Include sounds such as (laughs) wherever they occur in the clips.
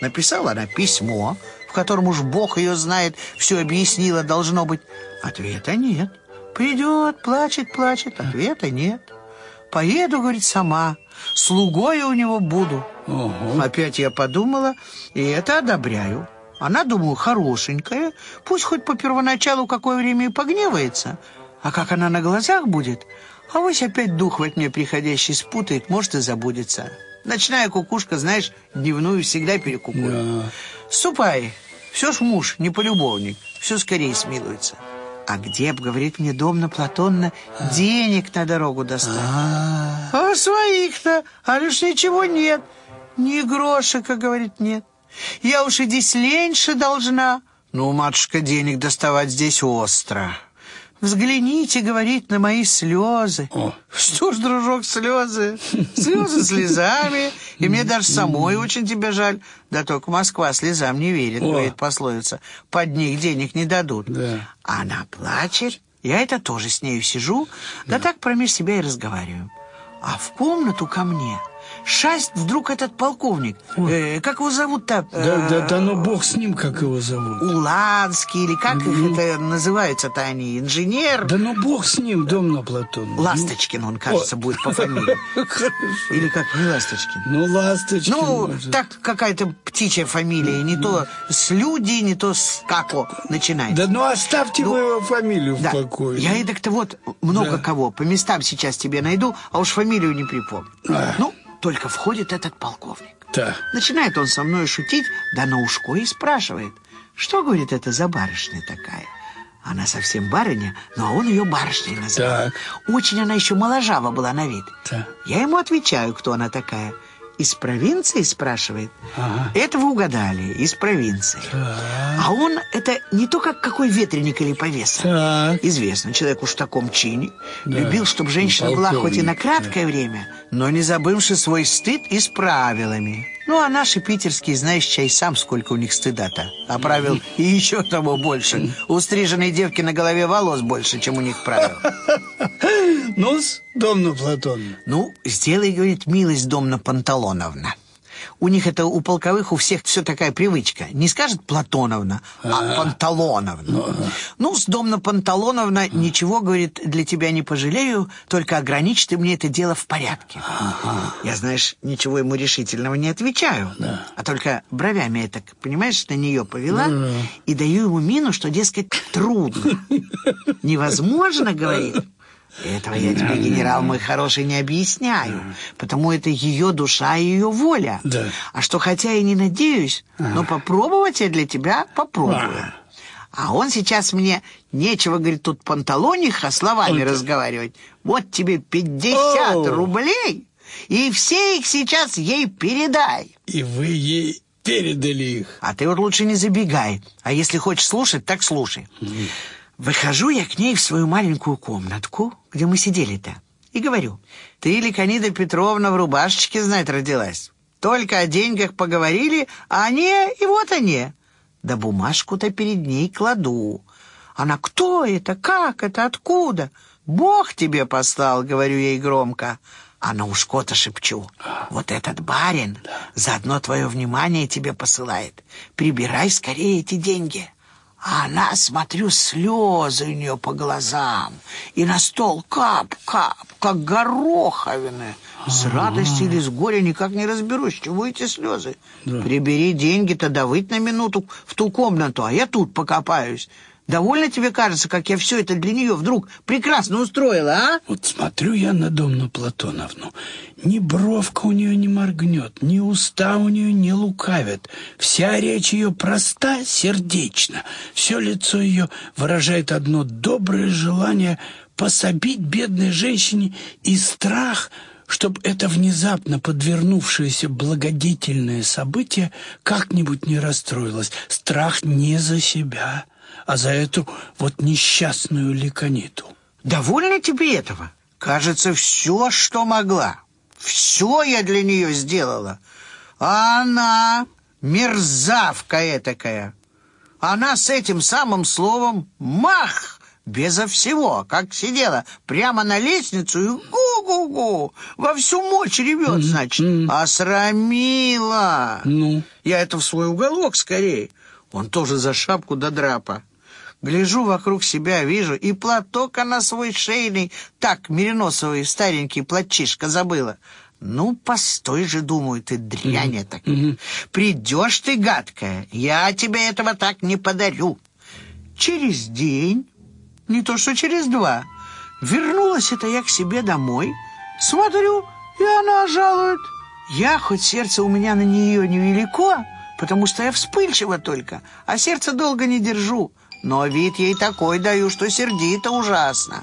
Написала она письмо, в котором уж Бог ее знает, все объяснила, должно быть. Ответа нет. Придет, плачет, плачет, ответа нет. Поеду, говорит, сама, слугой у него буду. Ого. Опять я подумала, и это одобряю. Она, думаю, хорошенькая, пусть хоть по первоначалу какое время и погневается, а как она на глазах будет, а вось опять дух во тьме приходящий спутает, может и забудется. Ночная кукушка, знаешь, дневную всегда перекукует. Да. Ступай, все ж муж, не полюбовник, все скорее смилуется. А где б, говорит мне домна Платонна, денег на дорогу достать? А, А своих-то, а лишь ничего нет. Ни грошика, говорит, нет. Я уж и здесь леньше должна. Ну, матушка, денег доставать здесь остро. Взгляните, говорит, на мои слезы. О. Что ж, дружок, слезы? Слезы слезами. И мне даже самой очень тебя жаль. Да только Москва слезам не верит, О. говорит пословица. Под них денег не дадут. Да. Она плачет. Я это тоже с нею сижу, да так промеж себя и разговариваю. А в комнату ко мне шасть вдруг этот полковник. Э, как его зовут-то? да, да, Э, да, ну бог с ним, как его зовут. Уланский, или как их это называются-то они? Инженер? Да ну бог с ним, Домна Платон. Ласточкин он, кажется, будет по фамилии. (laughs) Или как не Ласточкин? Ну, Ласточкин, Ну, может. так какая-то птичья фамилия. Не то с люди, не то с како начинается. Да ну оставьте вы его фамилию в Да, покое. я эдак-то вот много Да. кого по местам сейчас тебе найду, а уж фамилию не припомню. А. Ну, только входит этот полковник. Да. Начинает он со мной шутить, да на ушко и спрашивает, что, говорит, это за барышня такая? Она совсем барыня, но он ее барышней называет. Очень она еще моложава была на вид. Так. Я ему отвечаю, кто она такая. Из провинции, спрашивает. Ага. Это вы угадали, из провинции. А он это не то как какой ветреник или повеса. Так. Известно, человек уж в таком чине. Да. Любил, чтобы женщина была хоть и на краткое время, но не забывши свой стыд и с правилами. Ну, а наши питерские, знаешь, чай сам, сколько у них стыда-то. А правил и еще того больше. У стриженной девки на голове волос больше, чем у них правил. Ну-с, Домна Платон. Ну, сделай, говорит, милость, домна Панталоновна. У них это у полковых у всех все такая привычка. Не скажет Платоновна, а Панталоновна. Ну, с домна Панталоновна ничего, говорит, для тебя не пожалею, только ограничь ты мне это дело в порядке. Я, знаешь, ничего ему решительного не отвечаю. А только бровями это, понимаешь, на нее повела и даю ему мину, что, дескать, трудно. (laughs) Невозможно, говорит. Этого я тебе, генерал мой хороший, не объясняю, потому это ее душа и ее воля. Да. А что хотя и не надеюсь, но попробовать я для тебя попробую. А он сейчас мне нечего, говорит, тут панталониха словами разговаривать. Вот тебе 50 О. рублей, и все их сейчас ей передай. И вы ей передали их. А ты вот лучше не забегай. А если хочешь слушать, так слушай. Выхожу я к ней в свою маленькую комнатку, где мы сидели-то, и говорю, ты, Ликонида Петровна, в рубашечке, знать, родилась. Только о деньгах поговорили, а они, и вот они. Да бумажку-то перед ней кладу. Она, кто это, как это, откуда? Бог тебе послал, говорю ей громко. А на ушко-то шепчу. Вот этот барин заодно твое внимание тебе посылает. Прибирай скорее эти деньги. А она, смотрю, слезы у нее по глазам. И на стол кап-кап, как гороховины. С радости или с горя никак не разберусь, чего эти слезы. Прибери деньги-то, давыть на минуту в ту комнату, а я тут покопаюсь. Довольно тебе кажется, как я все это для нее вдруг прекрасно устроила, а? Вот смотрю я на Домну Платоновну. Ни бровка у нее не моргнет, ни уста у нее не лукавят. Вся речь ее проста, сердечна. Все лицо ее выражает одно доброе желание пособить бедной женщине и страх, чтобы это внезапно подвернувшееся благодетельное событие как-нибудь не расстроилось. Страх не за себя, а за эту вот несчастную ликониту. Довольно тебе этого? Кажется, все, что могла. Все я для нее сделала. А она мерзавка этакая. Она с этим самым словом «мах» безо всего, как сидела прямо на лестницу и гу-гу-гу, во всю мочь ревет, значит. А срамила. Ну? Я это в свой уголок скорее. Он тоже за шапку до драпа. Гляжу вокруг себя, вижу, и платок она свой шейный, так, мериносовый старенький платчишка забыла. Ну, постой же, думаю, ты дрянь так. Придешь ты, гадкая, я тебе этого так не подарю. Через день, не то что через два, вернулась это я к себе домой, смотрю, и она жалует. Я, хоть сердце у меня на нее невелико, потому что я вспыльчива только, а сердце долго не держу, но вид ей такой даю, что сердито ужасно.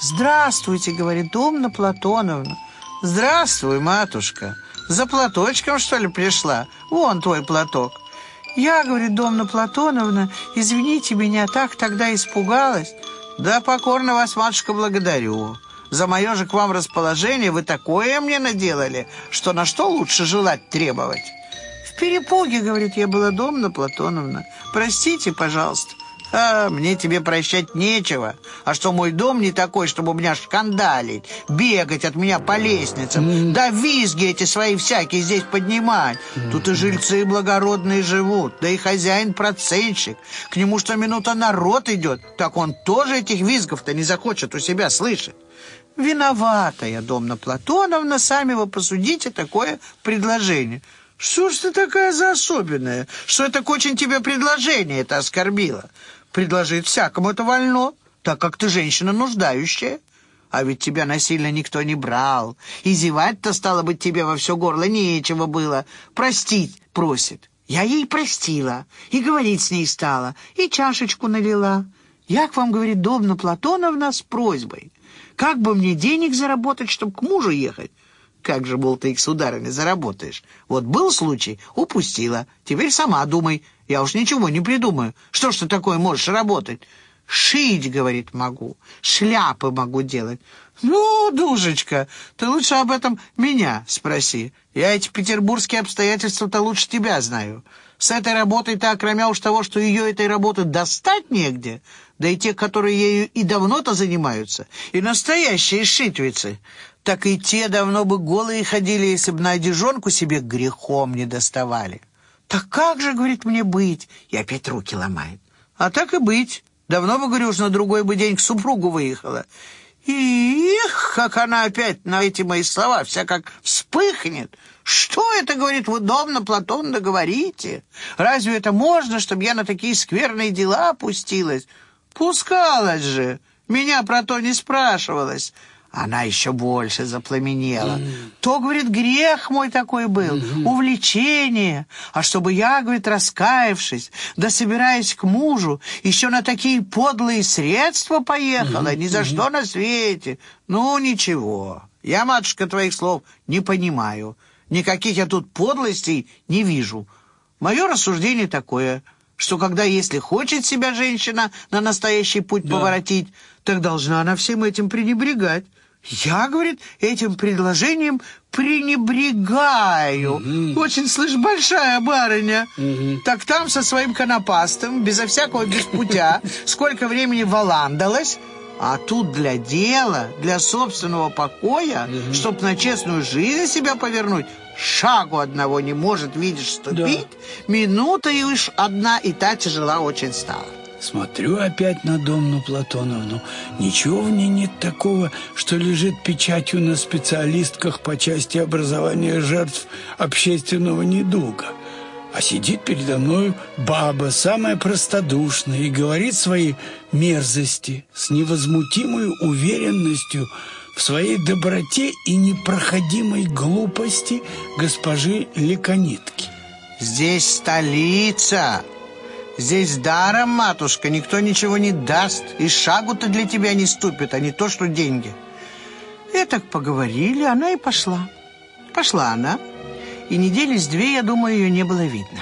«Здравствуйте», — говорит Домна Платоновна. «Здравствуй, матушка. За платочком, что ли, пришла? Вон твой платок». «Я, — говорит Домна Платоновна, — извините меня, так тогда испугалась». «Да покорно вас, матушка, благодарю. За мое же к вам расположение вы такое мне наделали, что на что лучше желать требовать?» «В перепуге, — говорит, — я была Домна Платоновна. Простите, пожалуйста». А, мне тебе прощать нечего. А что мой дом не такой, чтобы у меня шкандалить, бегать от меня по лестницам, да визги эти свои всякие здесь поднимать. Тут и жильцы благородные живут, да и хозяин процентщик. К нему что минута народ идет, так он тоже этих визгов-то не захочет у себя слышать. Виновата я, Домна Платоновна, сами вы посудите такое предложение. Что ж ты такая за особенная? Что это очень тебе предложение это оскорбило? Предложить всякому это вольно, так как ты женщина нуждающая. А ведь тебя насильно никто не брал. И зевать-то, стало быть, тебе во все горло нечего было. Простить просит. Я ей простила, и говорить с ней стала, и чашечку налила. Я к вам, говорит, Домна Платоновна, с просьбой. Как бы мне денег заработать, чтобы к мужу ехать? Как же, мол, ты их с ударами заработаешь? Вот был случай, упустила. Теперь сама думай. Я уж ничего не придумаю. Что ж ты такое можешь работать? Шить, говорит, могу. Шляпы могу делать. Ну, душечка, ты лучше об этом меня спроси. Я эти петербургские обстоятельства-то лучше тебя знаю. С этой работой-то, окромя уж того, что ее этой работы достать негде, да и те, которые ею и давно-то занимаются, и настоящие шитвицы, так и те давно бы голые ходили, если бы на одежонку себе грехом не доставали. «Так как же, — говорит, — мне быть?» И опять руки ломает. «А так и быть. Давно бы, говорю, на другой бы день к супругу выехала. Их, как она опять на эти мои слова вся как вспыхнет. Что это, говорит, вы удобно, Платон, договорите? Разве это можно, чтобы я на такие скверные дела опустилась? Пускалась же, меня про то не спрашивалась. Она еще больше запламенела. Mm. То, говорит, грех мой такой был, mm-hmm. увлечение. А чтобы я, говорит, раскаявшись, да собираясь к мужу, еще на такие подлые средства поехала, mm-hmm. ни за mm-hmm. что на свете. Ну, ничего, я, матушка, твоих слов не понимаю. Никаких я тут подлостей не вижу. Мое рассуждение такое, что когда, если хочет себя женщина на настоящий путь да. поворотить, так должна она всем этим пренебрегать. Я, говорит, этим предложением пренебрегаю. Угу. Очень, слышь, большая барыня. Угу. Так там со своим конопастом, безо всякого беспутя, (laughs) сколько времени валандалась, а тут для дела, для собственного покоя, угу. чтоб на честную жизнь себя повернуть, шагу одного не может, видишь, ступить, да. минута и лишь одна и та тяжела очень стала. Смотрю опять на Домну Платоновну. Ничего в ней нет такого, что лежит печатью на специалистках по части образования жертв общественного недуга. А сидит передо мной баба, самая простодушная, и говорит свои мерзости с невозмутимой уверенностью в своей доброте и непроходимой глупости госпожи Леконитки. «Здесь столица!» Здесь даром, матушка, никто ничего не даст, и шагу-то для тебя не ступит, а не то, что деньги. И так поговорили, она и пошла. Пошла она, и недели с две, я думаю, ее не было видно.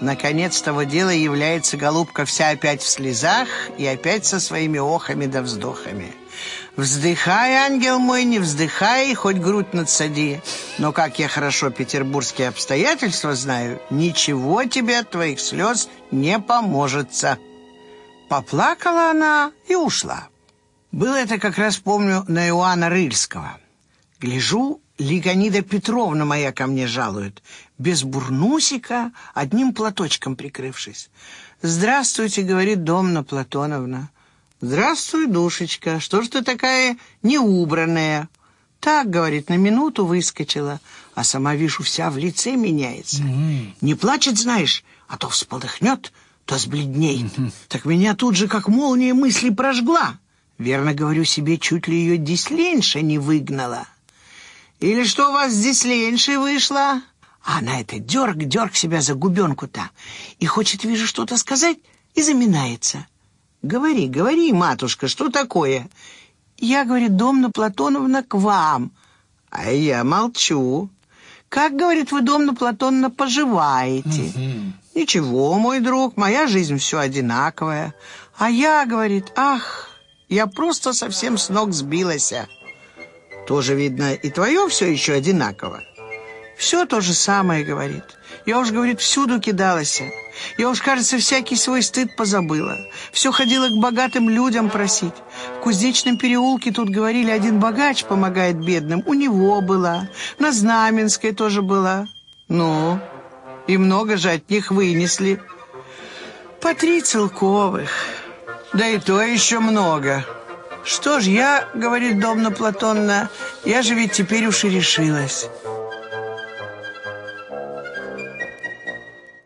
Наконец того дела является голубка вся опять в слезах и опять со своими охами да вздохами. Вздыхай, ангел мой, не вздыхай, хоть грудь надсади. Но как я хорошо петербургские обстоятельства знаю, ничего тебе от твоих слез не поможется. Поплакала она и ушла. Было это как раз, помню, на Иоанна Рыльского. Гляжу, Лигонида Петровна моя ко мне жалует, без бурнусика, одним платочком прикрывшись. «Здравствуйте», — говорит Домна Платоновна. «Здравствуй, душечка, что ж ты такая неубранная?» «Так, — говорит, — на минуту выскочила, а сама, вижу, вся в лице меняется. Mm-hmm. Не плачет, знаешь, а то всполыхнет, то сбледнеет. Mm-hmm. Так меня тут же, как молния, мысли прожгла. Верно, говорю себе, чуть ли ее дисленьша не выгнала. Или что у вас здесь леньше вышло? А она это дерг-дерг себя за губенку-то. И хочет, вижу, что-то сказать, и заминается. Говори, говори, матушка, что такое? Я, говорит, Домна Платоновна, к вам. А я молчу. Как, говорит, вы, Домна Платоновна, поживаете? Угу. Ничего, мой друг, моя жизнь все одинаковая. А я, говорит, ах, я просто совсем с ног сбилась. Тоже, видно, и твое все еще одинаково. Все то же самое, говорит. Я уж, говорит, всюду кидалась. Я уж, кажется, всякий свой стыд позабыла. Все ходила к богатым людям просить. В Кузнечном переулке тут говорили, один богач помогает бедным. У него была. На Знаменской тоже была. Ну, и много же от них вынесли. По три целковых. Да и то еще много. Что ж, я, говорит Домна Платонна, я же ведь теперь уж и решилась.